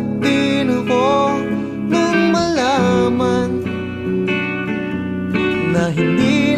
at dinugo nung malaman na hindi